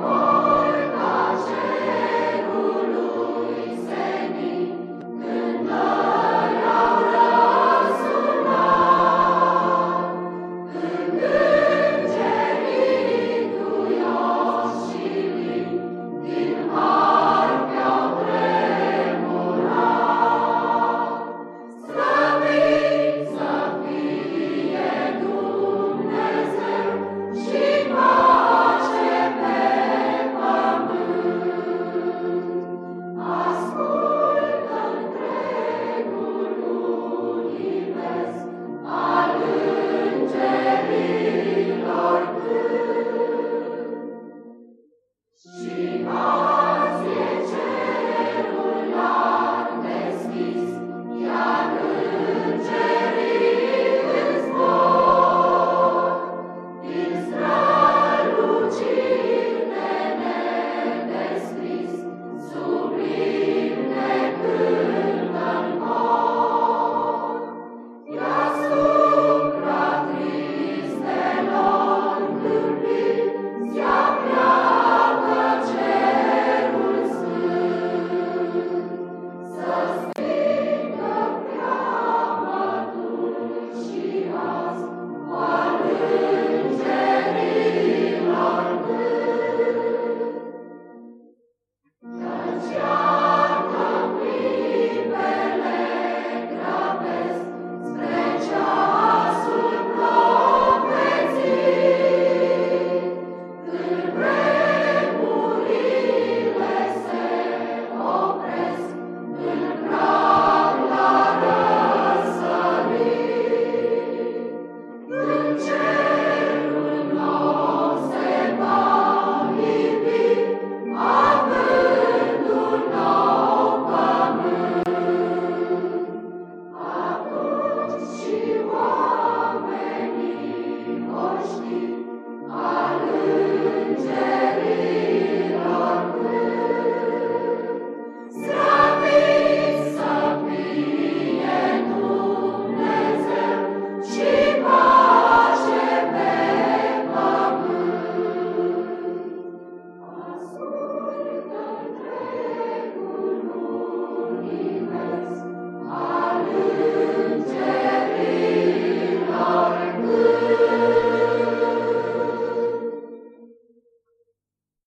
Bye. Shema. Christian, we